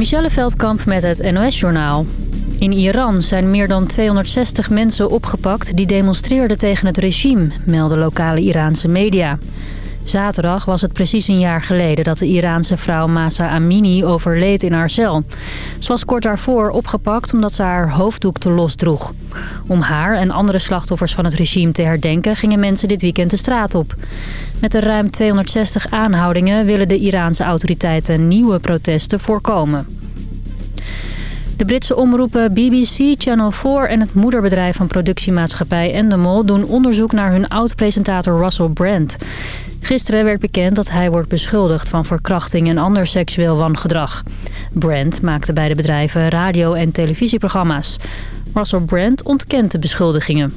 Michelle Veldkamp met het NOS-journaal. In Iran zijn meer dan 260 mensen opgepakt die demonstreerden tegen het regime, melden lokale Iraanse media. Zaterdag was het precies een jaar geleden dat de Iraanse vrouw Masa Amini overleed in haar cel. Ze was kort daarvoor opgepakt omdat ze haar hoofddoek te los droeg. Om haar en andere slachtoffers van het regime te herdenken gingen mensen dit weekend de straat op. Met de ruim 260 aanhoudingen willen de Iraanse autoriteiten nieuwe protesten voorkomen. De Britse omroepen BBC, Channel 4 en het moederbedrijf van productiemaatschappij Endemol doen onderzoek naar hun oud-presentator Russell Brand. Gisteren werd bekend dat hij wordt beschuldigd van verkrachting en ander seksueel wangedrag. Brand maakte bij de bedrijven radio- en televisieprogramma's. Russell Brand ontkent de beschuldigingen.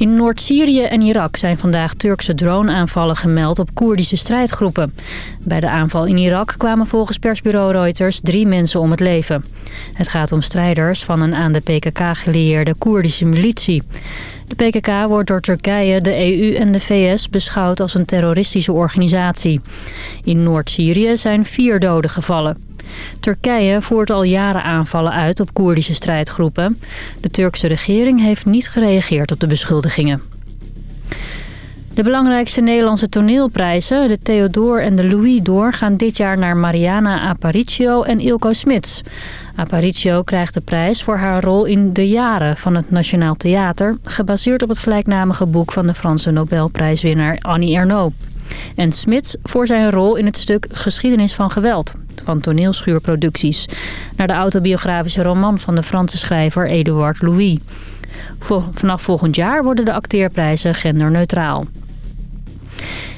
In Noord-Syrië en Irak zijn vandaag Turkse droneaanvallen gemeld op Koerdische strijdgroepen. Bij de aanval in Irak kwamen volgens persbureau Reuters drie mensen om het leven. Het gaat om strijders van een aan de PKK gelieerde Koerdische militie. De PKK wordt door Turkije, de EU en de VS beschouwd als een terroristische organisatie. In Noord-Syrië zijn vier doden gevallen. Turkije voert al jaren aanvallen uit op Koerdische strijdgroepen. De Turkse regering heeft niet gereageerd op de beschuldigingen. De belangrijkste Nederlandse toneelprijzen, de Theodor en de Louis d'Or... gaan dit jaar naar Mariana Aparicio en Ilko Smits. Aparicio krijgt de prijs voor haar rol in De Jaren van het Nationaal Theater... gebaseerd op het gelijknamige boek van de Franse Nobelprijswinnaar Annie Ernaux. En Smits voor zijn rol in het stuk Geschiedenis van Geweld van toneelschuurproducties... naar de autobiografische roman van de Franse schrijver Eduard Louis. Vanaf volgend jaar worden de acteerprijzen genderneutraal.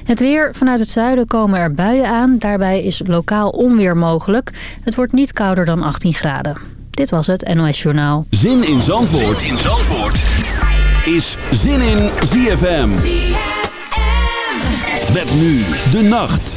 Het weer. Vanuit het zuiden komen er buien aan. Daarbij is lokaal onweer mogelijk. Het wordt niet kouder dan 18 graden. Dit was het NOS Journaal. Zin in Zandvoort, zin in Zandvoort. is Zin in ZFM. ZFM. Met nu de nacht.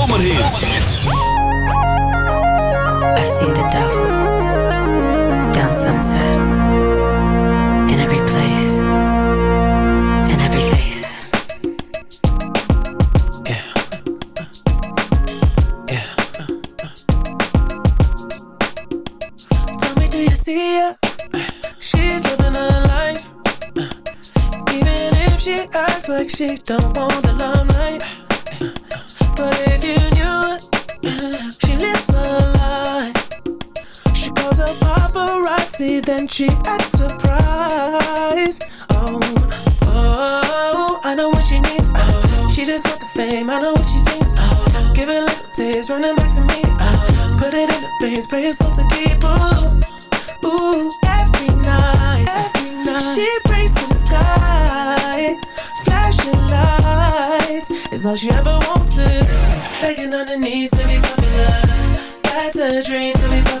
Know what she needs. Oh, she just want the fame. I know what she thinks. Oh, give it a little taste, running back to me. Oh, put it in the veins, pray it's all to keep. Ooh, ooh, every night, every night. She prays to the sky, flashing lights. It's all she ever wants is begging on her knees to be popular. That's a dream to be popular.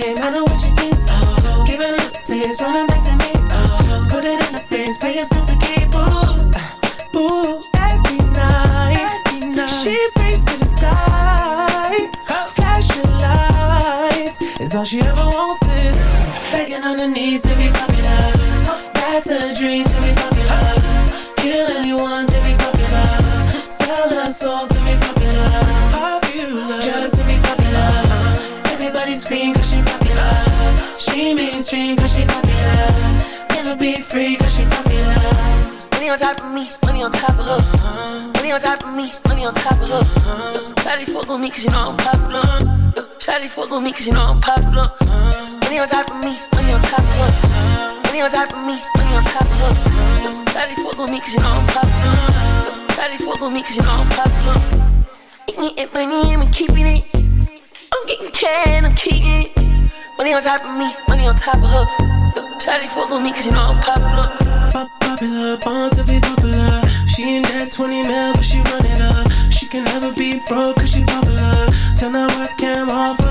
Just wants the fame. I know what she thinks. Oh, give it a taste, running back to me. Oh, put it in the face, pay yourself to keep. Ooh, uh, ooh, every night, every night. She prays to the sky, flashing lights. Is all she ever wants is begging on her knees to be popular. That's a dream to be popular. Kill anyone to be popular. Sell her soul to be popular. Popular, Scream cause she popular. She mainstream cause she popular. Never be free cause she popular. Money on top of me, money on top of her. Money on top of me, money on top of her. Daddy fuck with me cause you know I'm popular. Shawty fuck with me cause you know I'm popular. Money on top of me, money on top of her. Money on top of me, money on top of her. Daddy fuck with me cause you know I'm popular. Daddy fuck with me cause you know I'm popular. Eating it, money, I'm keeping it. I'm getting can, I'm keeping. Money on top of me, money on top of her. Shawty fuck with me cause you know I'm popular. Pop popular, born to be popular. She ain't that 20 mil, but she run it up. She can never be broke cause she popular. Turn that webcam off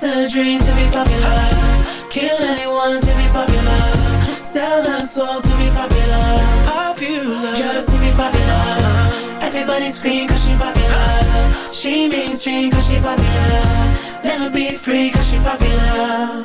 That's a dream to be popular. Kill anyone to be popular. Sell her soul to be popular. Popular, just to be popular. Everybody scream cause she popular. She mainstream cause she popular. Never be free cause she popular.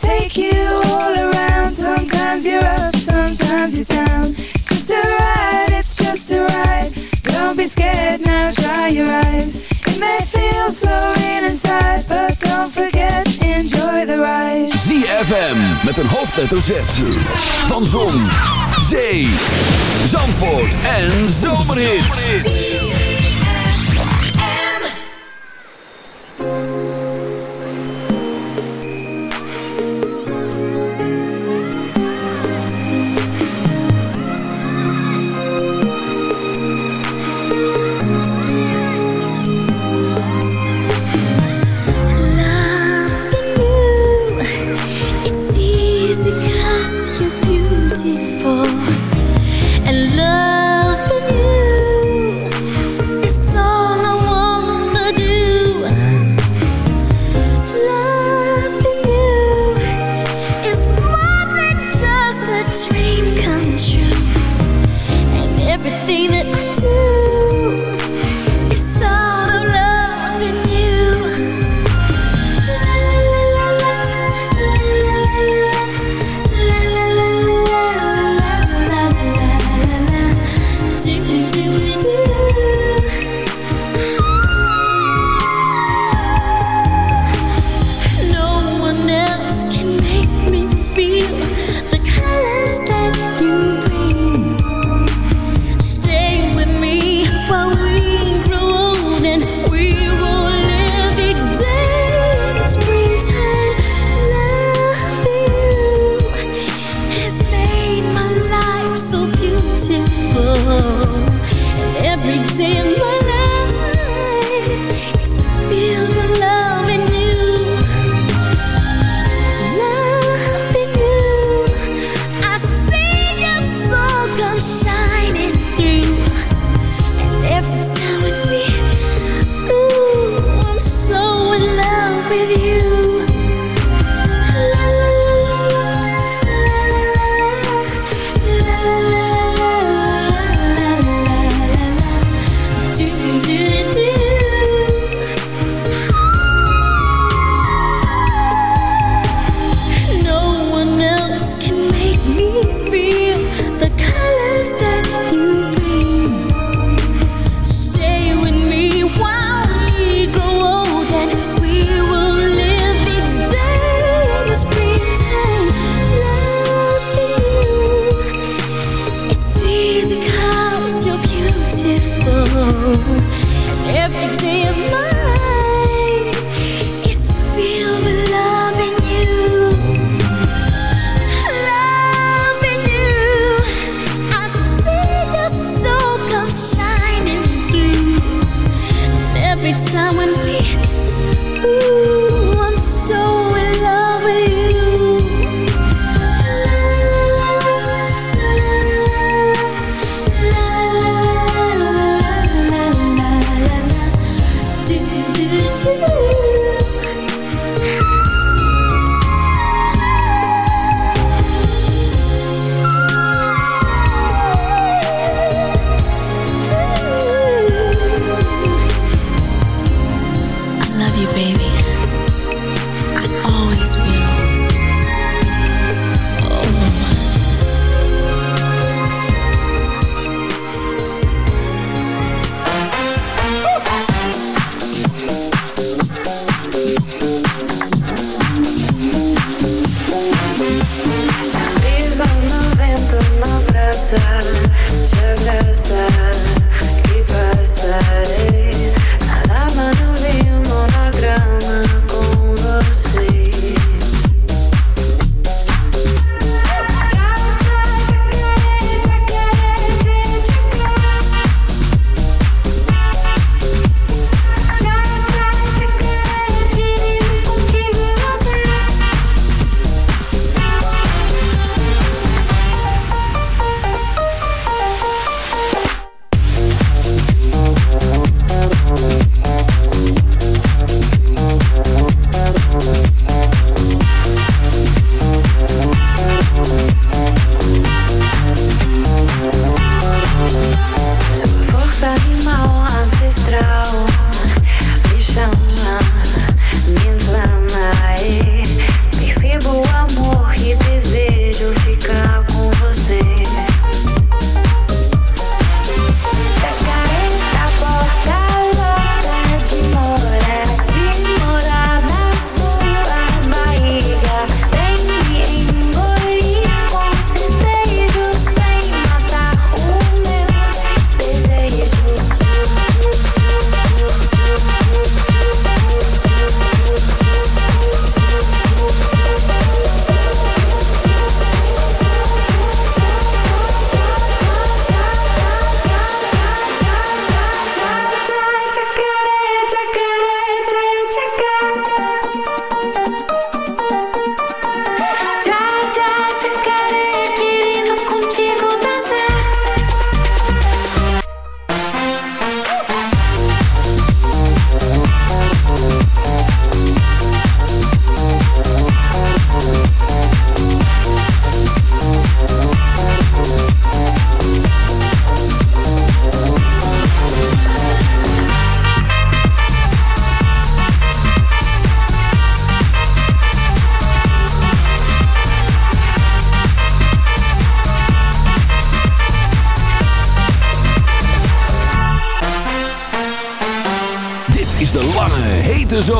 take you all around. Sometimes you're up, sometimes you're down. It's just a ride, it's just a ride. Don't be scared now, dry your eyes. It may feel so real inside But don't forget, enjoy the ride. ZFM, met een hoofdletter Z. Van Zon, Zee, Zandvoort en Zomerhits.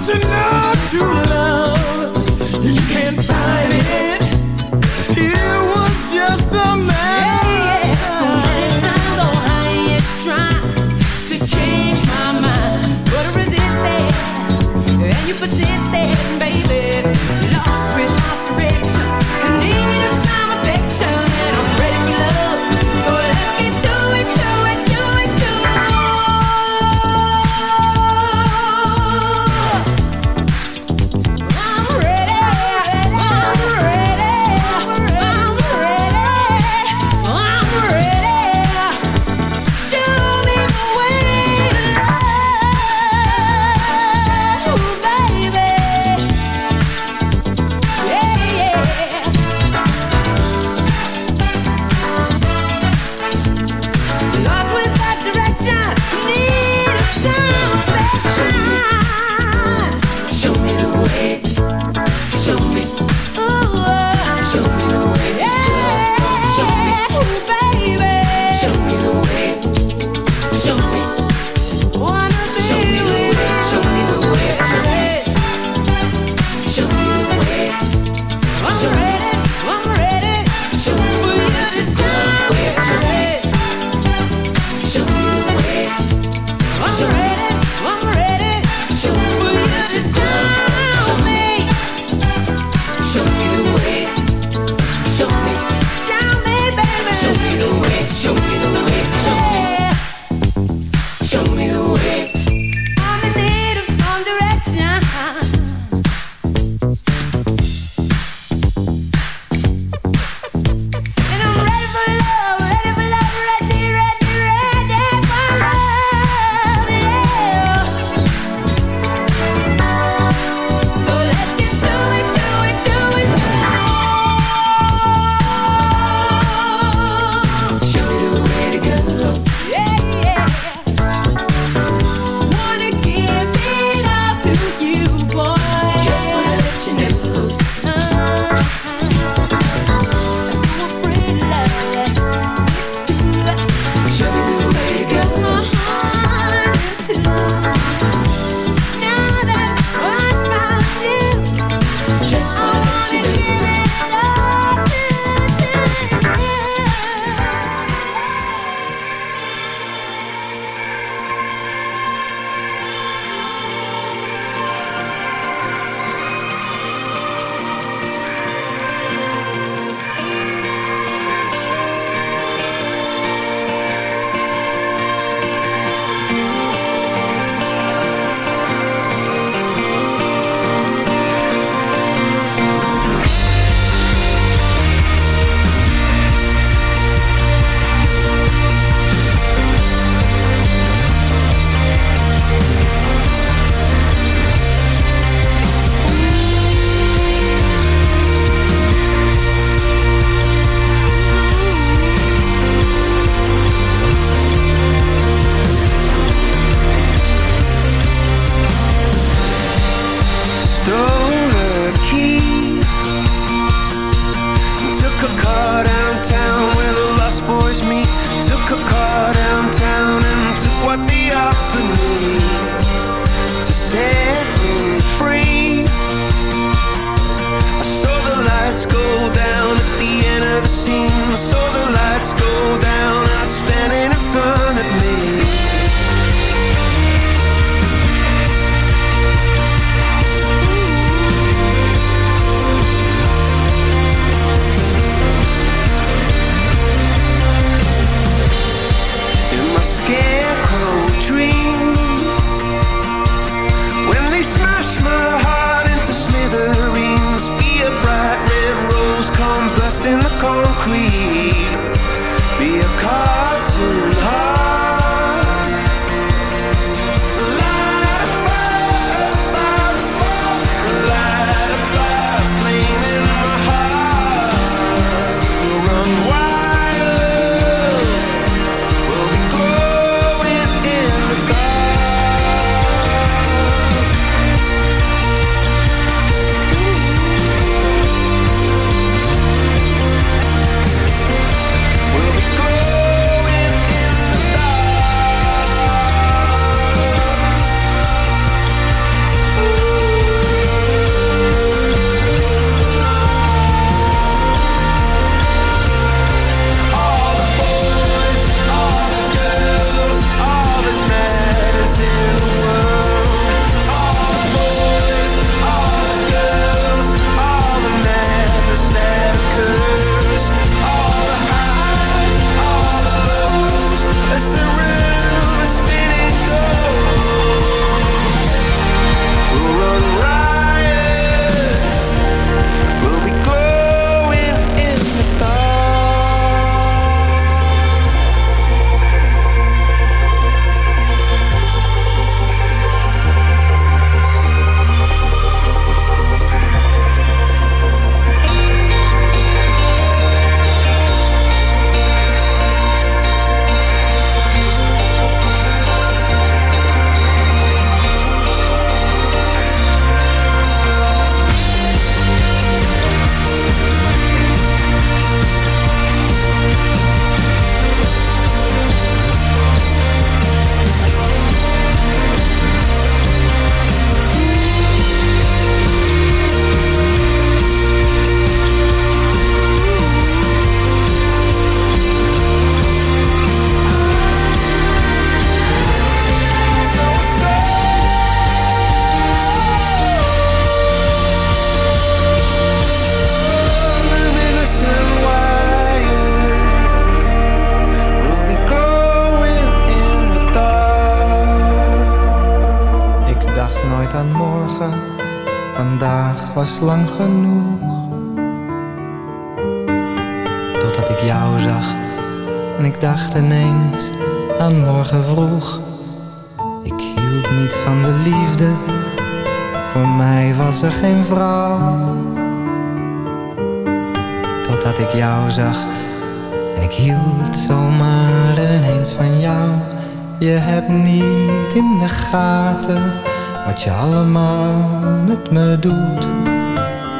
To know?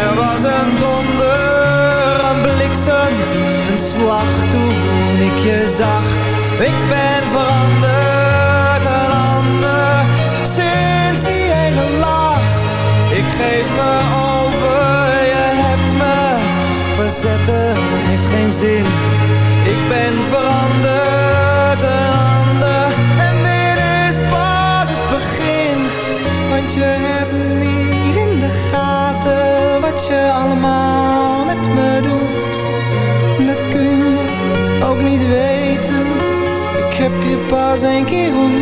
Er was een donder, een bliksem, een slag toen ik je zag Ik ben veranderd, een ander Sinds die ene lach Ik geef me over, je hebt me verzetten heeft geen zin. Ik ben veranderd, een ander. En dit is pas het begin. Want je hebt allemaal met me doet. Dat kun je ook niet weten. Ik heb je pas een keer ontmoet.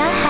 Wish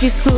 Life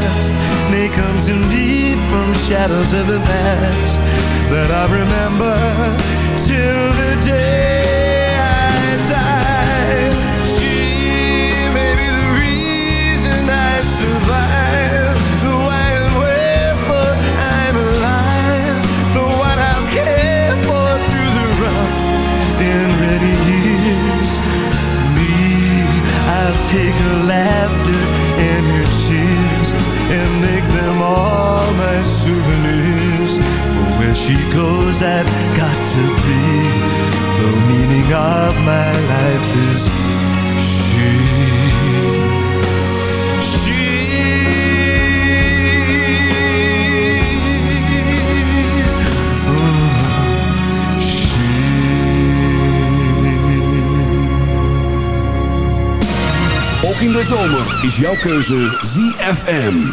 fast May come soon deep from shadows of the past That I remember till the day I die. She may be the reason I survive The why and wherefore I'm alive The what I'll care for through the rough and ready years. Me, I'll take her laughter make them all my souvenirs. For where she goes, I've got to be. The meaning of my life is she. Oh. Ook in de zomer is jouw keuze ZFM.